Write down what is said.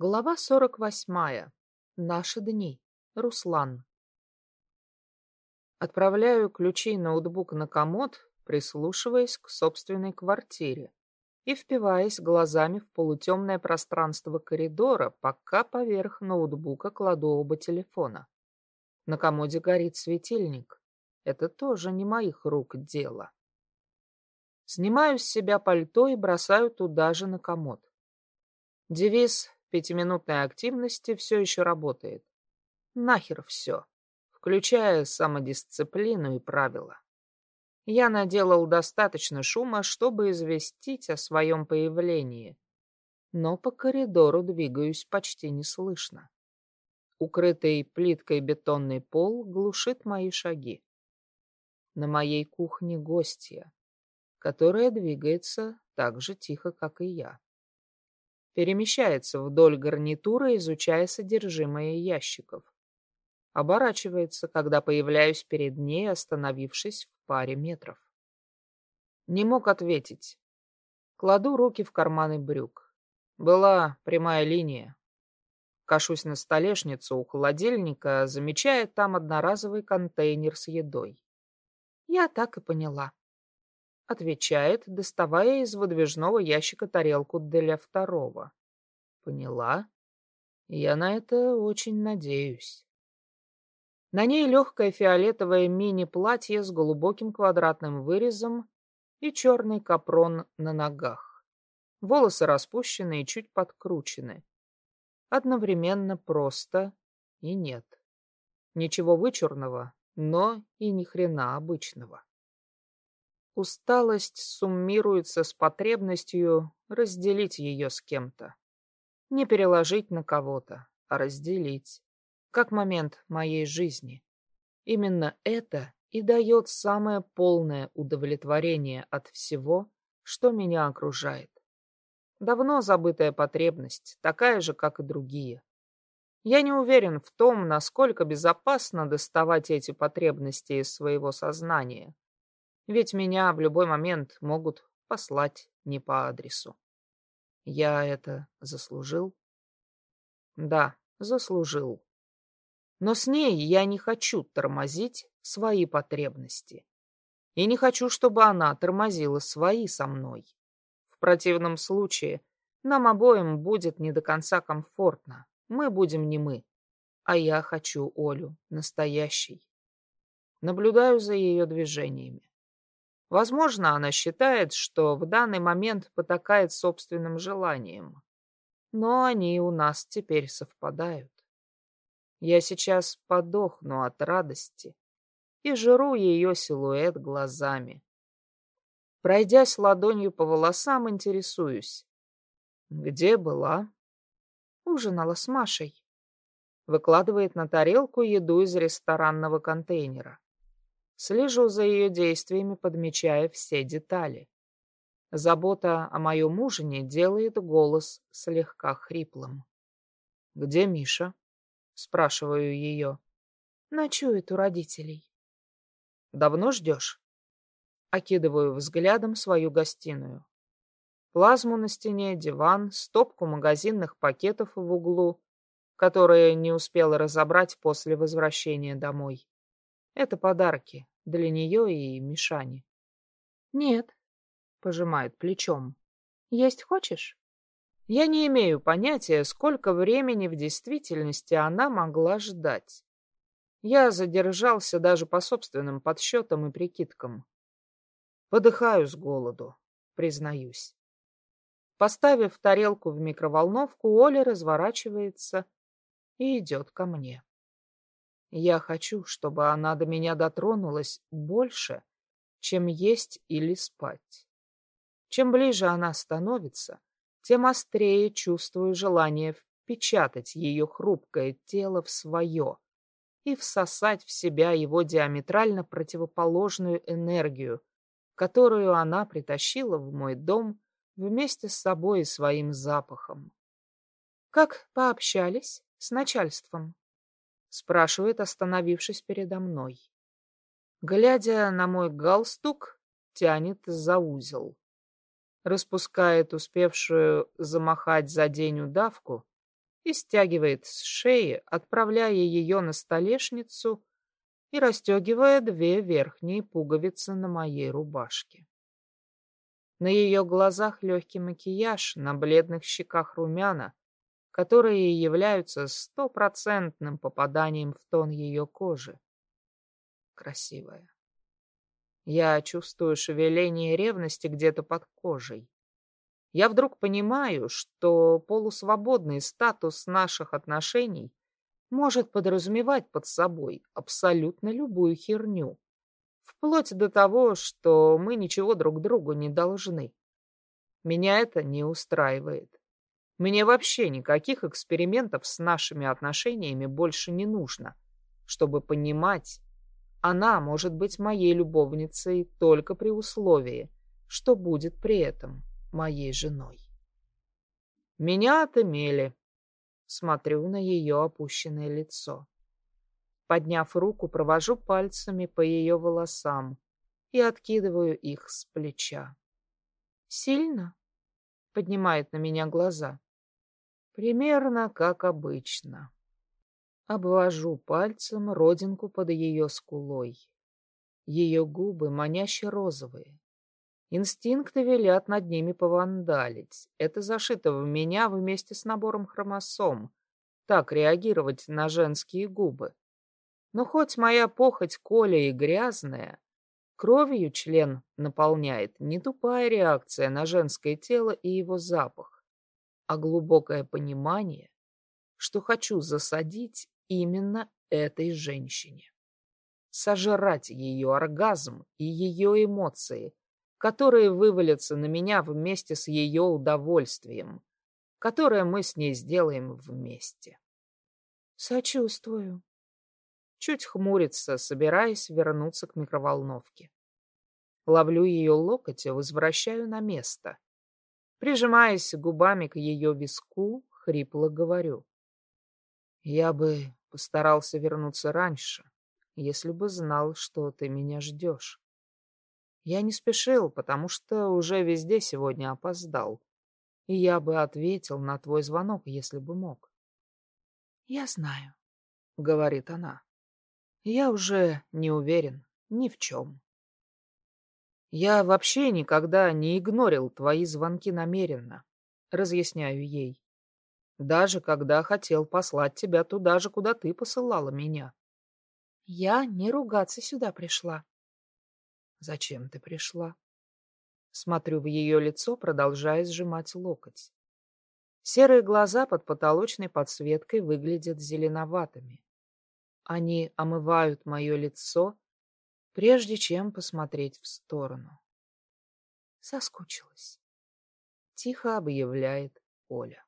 Глава сорок восьмая. Наши дни. Руслан. Отправляю ключи и ноутбук на комод, прислушиваясь к собственной квартире и впиваясь глазами в полутемное пространство коридора, пока поверх ноутбука кладу оба телефона. На комоде горит светильник. Это тоже не моих рук дело. Снимаю с себя пальто и бросаю туда же на комод. Девиз пятиминутной активности все еще работает. Нахер все, включая самодисциплину и правила. Я наделал достаточно шума, чтобы известить о своем появлении, но по коридору двигаюсь почти неслышно. Укрытый плиткой бетонный пол глушит мои шаги. На моей кухне гостья, которая двигается так же тихо, как и я перемещается вдоль гарнитура, изучая содержимое ящиков. Оборачивается, когда появляюсь перед ней, остановившись в паре метров. Не мог ответить. Кладу руки в карманы брюк. Была прямая линия. Кашусь на столешницу у холодильника, замечая там одноразовый контейнер с едой. Я так и поняла. Отвечает, доставая из выдвижного ящика тарелку для второго. Поняла? Я на это очень надеюсь. На ней легкое фиолетовое мини-платье с глубоким квадратным вырезом и черный капрон на ногах. Волосы распущены и чуть подкручены. Одновременно просто и нет. Ничего вычурного, но и ни хрена обычного. Усталость суммируется с потребностью разделить ее с кем-то. Не переложить на кого-то, а разделить. Как момент моей жизни. Именно это и дает самое полное удовлетворение от всего, что меня окружает. Давно забытая потребность, такая же, как и другие. Я не уверен в том, насколько безопасно доставать эти потребности из своего сознания. Ведь меня в любой момент могут послать не по адресу. Я это заслужил? Да, заслужил. Но с ней я не хочу тормозить свои потребности. И не хочу, чтобы она тормозила свои со мной. В противном случае нам обоим будет не до конца комфортно. Мы будем не мы. А я хочу Олю, настоящей. Наблюдаю за ее движениями. Возможно, она считает, что в данный момент потакает собственным желанием. Но они у нас теперь совпадают. Я сейчас подохну от радости и жру ее силуэт глазами. Пройдясь ладонью по волосам, интересуюсь. Где была? Ужинала с Машей. Выкладывает на тарелку еду из ресторанного контейнера. Слежу за ее действиями, подмечая все детали. Забота о моем ужине делает голос слегка хриплым. «Где Миша?» — спрашиваю ее. «Ночует у родителей». «Давно ждешь?» Окидываю взглядом свою гостиную. Плазму на стене, диван, стопку магазинных пакетов в углу, которые не успела разобрать после возвращения домой. Это подарки для нее и Мишани. Нет, пожимает плечом. Есть хочешь? Я не имею понятия, сколько времени в действительности она могла ждать. Я задержался даже по собственным подсчетам и прикидкам. Подыхаю с голоду, признаюсь. Поставив тарелку в микроволновку, Оля разворачивается и идет ко мне. Я хочу, чтобы она до меня дотронулась больше, чем есть или спать. Чем ближе она становится, тем острее чувствую желание впечатать ее хрупкое тело в свое и всосать в себя его диаметрально противоположную энергию, которую она притащила в мой дом вместе с собой и своим запахом. Как пообщались с начальством? Спрашивает, остановившись передо мной. Глядя на мой галстук, тянет за узел. Распускает успевшую замахать за день удавку и стягивает с шеи, отправляя ее на столешницу и расстегивая две верхние пуговицы на моей рубашке. На ее глазах легкий макияж, на бледных щеках румяна, которые являются стопроцентным попаданием в тон ее кожи. Красивая. Я чувствую шевеление ревности где-то под кожей. Я вдруг понимаю, что полусвободный статус наших отношений может подразумевать под собой абсолютно любую херню, вплоть до того, что мы ничего друг другу не должны. Меня это не устраивает. Мне вообще никаких экспериментов с нашими отношениями больше не нужно, чтобы понимать, она может быть моей любовницей только при условии, что будет при этом моей женой. Меня отымели. Смотрю на ее опущенное лицо. Подняв руку, провожу пальцами по ее волосам и откидываю их с плеча. «Сильно?» — поднимает на меня глаза. «Примерно как обычно». Обвожу пальцем родинку под ее скулой. Ее губы маняще розовые. Инстинкты велят над ними повандалить. Это зашито в меня вместе с набором хромосом. Так реагировать на женские губы. Но хоть моя похоть Коля и грязная, кровью член наполняет не тупая реакция на женское тело и его запах, а глубокое понимание, что хочу засадить именно этой женщине. Сожрать ее оргазм и ее эмоции, которые вывалятся на меня вместе с ее удовольствием, которое мы с ней сделаем вместе. Сочувствую. Чуть хмурится, собираясь вернуться к микроволновке. Ловлю ее локоть и возвращаю на место. Прижимаясь губами к ее виску, хрипло говорю. Я бы постарался вернуться раньше, если бы знал, что ты меня ждешь. Я не спешил, потому что уже везде сегодня опоздал, и я бы ответил на твой звонок, если бы мог. — Я знаю, — говорит она. — Я уже не уверен ни в чем. Я вообще никогда не игнорил твои звонки намеренно, разъясняю ей даже когда хотел послать тебя туда же, куда ты посылала меня. Я не ругаться сюда пришла. Зачем ты пришла? Смотрю в ее лицо, продолжая сжимать локоть. Серые глаза под потолочной подсветкой выглядят зеленоватыми. Они омывают мое лицо, прежде чем посмотреть в сторону. Соскучилась. Тихо объявляет Оля.